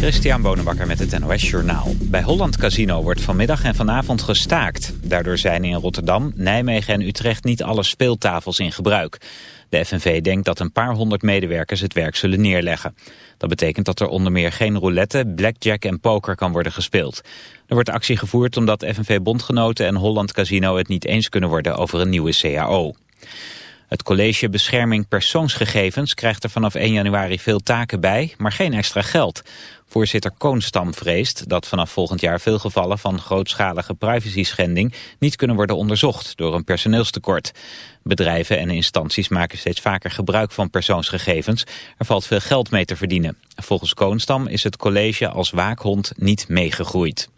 Christian Bonenbakker met het NOS Journaal. Bij Holland Casino wordt vanmiddag en vanavond gestaakt. Daardoor zijn in Rotterdam, Nijmegen en Utrecht niet alle speeltafels in gebruik. De FNV denkt dat een paar honderd medewerkers het werk zullen neerleggen. Dat betekent dat er onder meer geen roulette, blackjack en poker kan worden gespeeld. Er wordt actie gevoerd omdat FNV-bondgenoten en Holland Casino het niet eens kunnen worden over een nieuwe CAO. Het College Bescherming Persoonsgegevens krijgt er vanaf 1 januari veel taken bij, maar geen extra geld. Voorzitter Koonstam vreest dat vanaf volgend jaar veel gevallen van grootschalige privacy-schending niet kunnen worden onderzocht door een personeelstekort. Bedrijven en instanties maken steeds vaker gebruik van persoonsgegevens. Er valt veel geld mee te verdienen. Volgens Koonstam is het college als waakhond niet meegegroeid.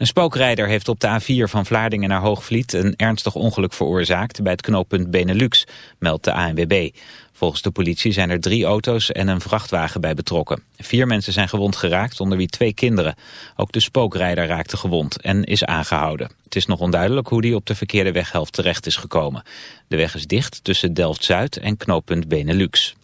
Een spookrijder heeft op de A4 van Vlaardingen naar Hoogvliet een ernstig ongeluk veroorzaakt bij het knooppunt Benelux, meldt de ANWB. Volgens de politie zijn er drie auto's en een vrachtwagen bij betrokken. Vier mensen zijn gewond geraakt, onder wie twee kinderen. Ook de spookrijder raakte gewond en is aangehouden. Het is nog onduidelijk hoe die op de verkeerde weghelft terecht is gekomen. De weg is dicht tussen Delft-Zuid en knooppunt Benelux.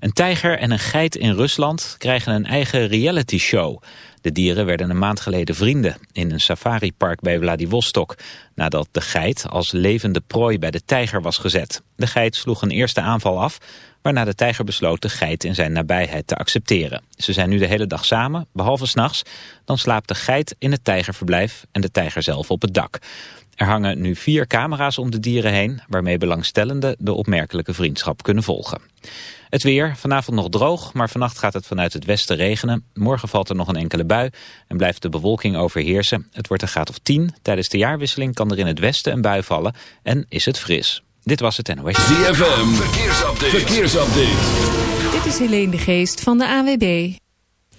Een tijger en een geit in Rusland krijgen een eigen reality show. De dieren werden een maand geleden vrienden in een safaripark bij Vladivostok... nadat de geit als levende prooi bij de tijger was gezet. De geit sloeg een eerste aanval af, waarna de tijger besloot de geit in zijn nabijheid te accepteren. Ze zijn nu de hele dag samen, behalve s'nachts. Dan slaapt de geit in het tijgerverblijf en de tijger zelf op het dak. Er hangen nu vier camera's om de dieren heen... waarmee belangstellenden de opmerkelijke vriendschap kunnen volgen. Het weer, vanavond nog droog, maar vannacht gaat het vanuit het westen regenen. Morgen valt er nog een enkele bui en blijft de bewolking overheersen. Het wordt een graad of 10. Tijdens de jaarwisseling kan er in het westen een bui vallen en is het fris. Dit was het NOS. ZFM, verkeersupdate. verkeersupdate. Dit is Helene de Geest van de AWB.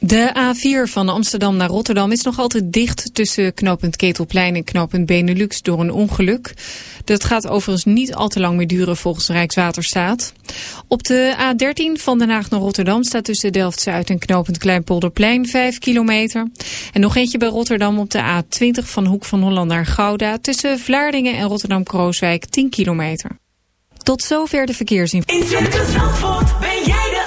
De A4 van Amsterdam naar Rotterdam is nog altijd dicht tussen knooppunt Ketelplein en knooppunt Benelux door een ongeluk. Dat gaat overigens niet al te lang meer duren volgens Rijkswaterstaat. Op de A13 van Den Haag naar Rotterdam staat tussen Delft-Zuid en knooppunt Kleinpolderplein 5 kilometer. En nog eentje bij Rotterdam op de A20 van Hoek van Holland naar Gouda tussen Vlaardingen en Rotterdam-Krooswijk 10 kilometer. Tot zover de verkeersinformatie. In ben jij de.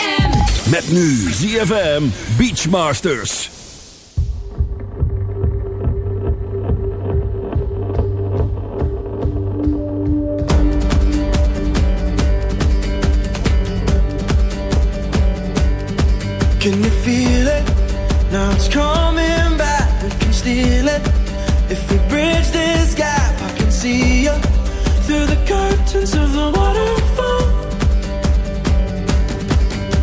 Met nu ZFM Beachmasters. Can you feel it? Now it's coming back. We can steal it. If we bridge this gap, I can see you through the curtains of the waterfall.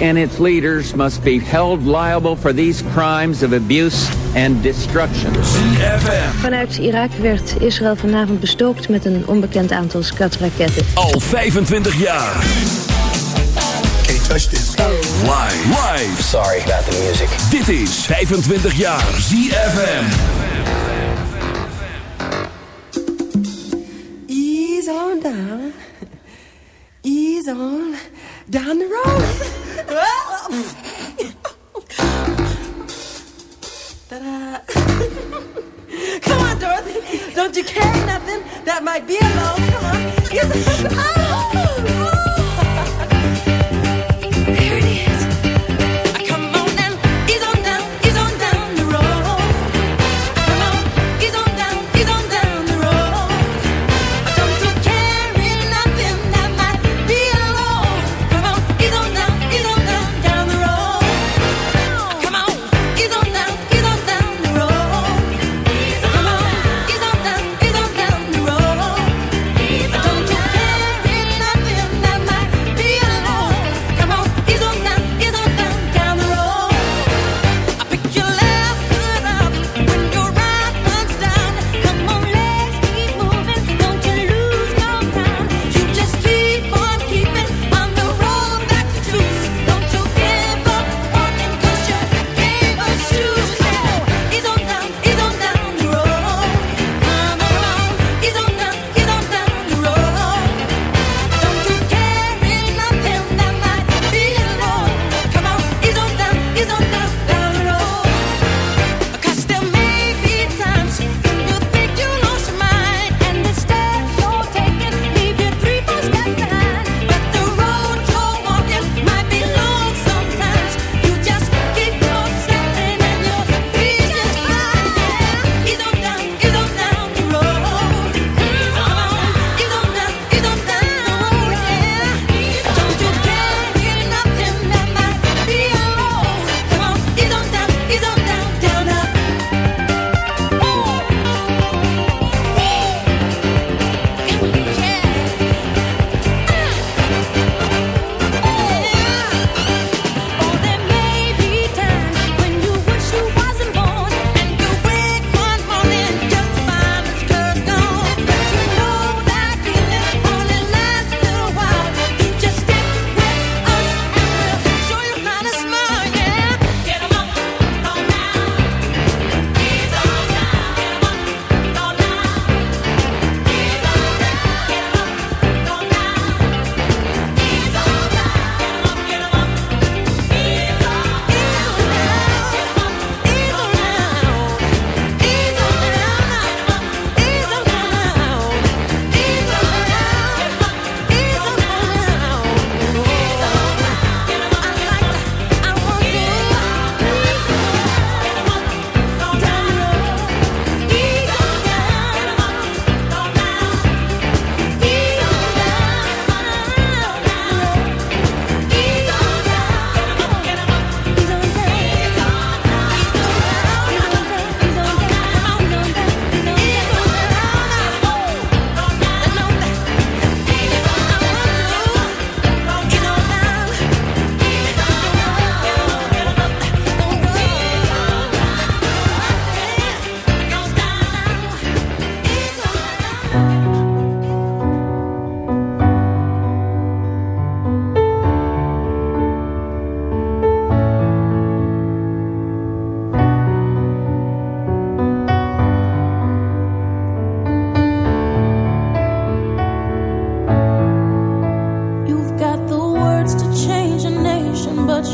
and its leaders must be held liable for these crimes of abuse and destruction. Vanuit Irak werd Israël vanavond bestookt met een onbekend aantal skatraketten. Al 25 jaar. Can't touch this. Live. Live. Sorry about the music. Dit is 25 jaar ZFM. Ease on down. Ease on down the road. Come on, Dorothy. Don't you care nothing? That might be a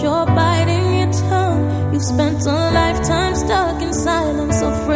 you're biting your tongue. You've spent a lifetime stuck in silence, afraid.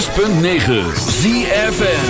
106.9 ZFN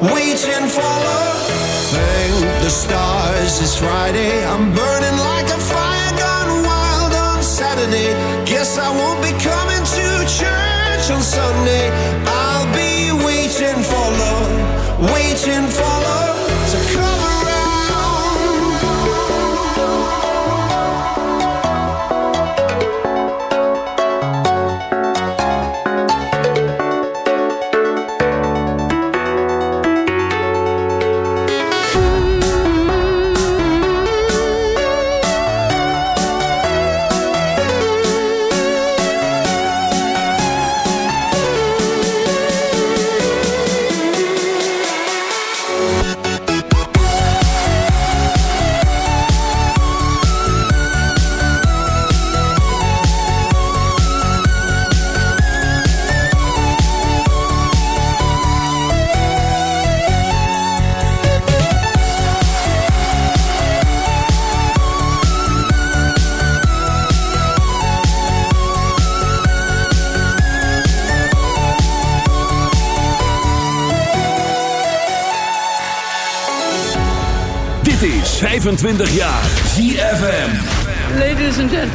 waiting for love. Thank the stars, it's Friday. I'm burning like a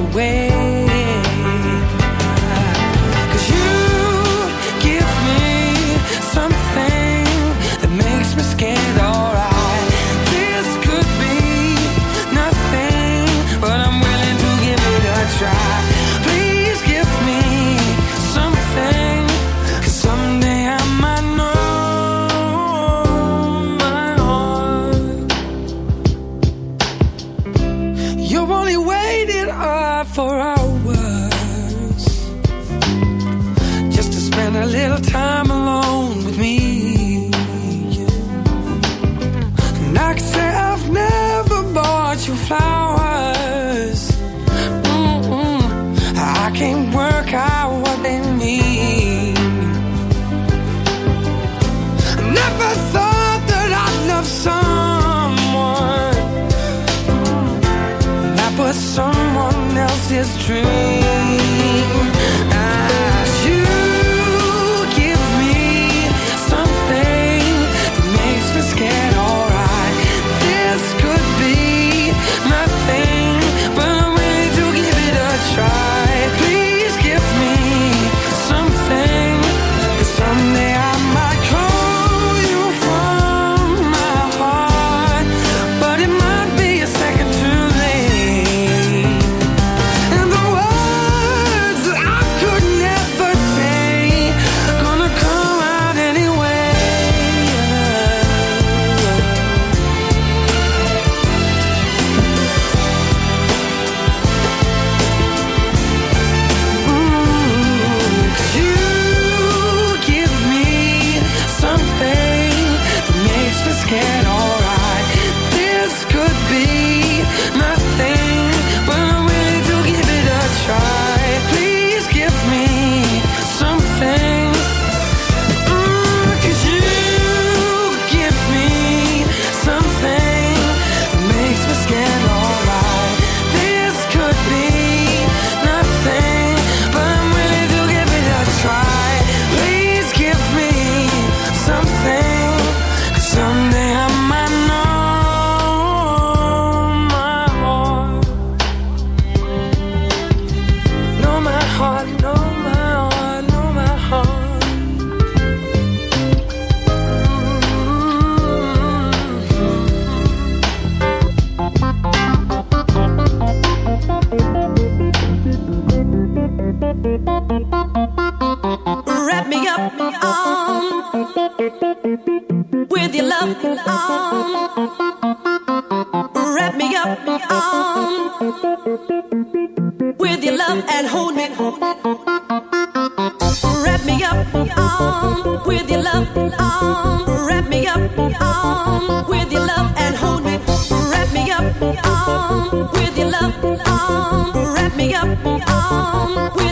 away. dream. arm, wrap me up, arm with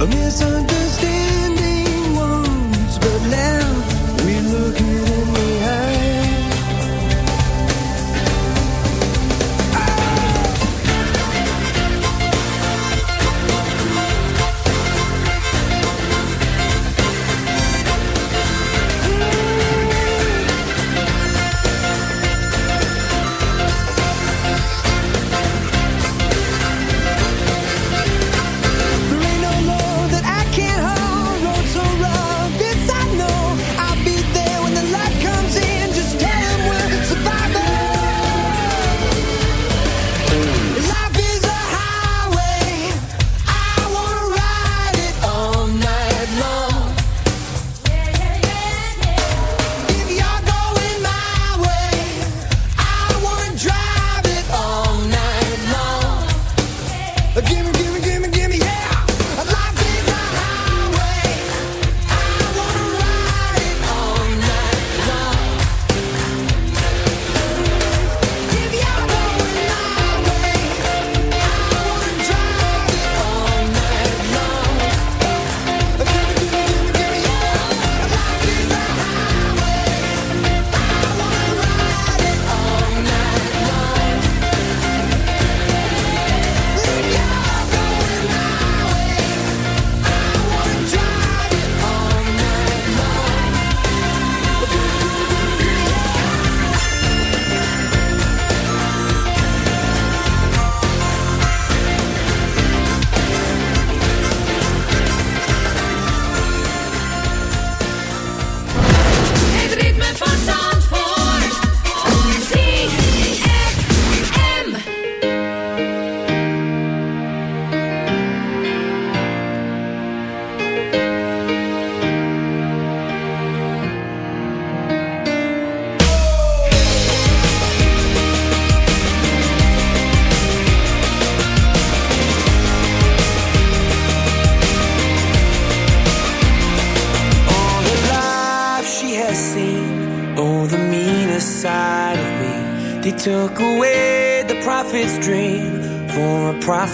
A miss time.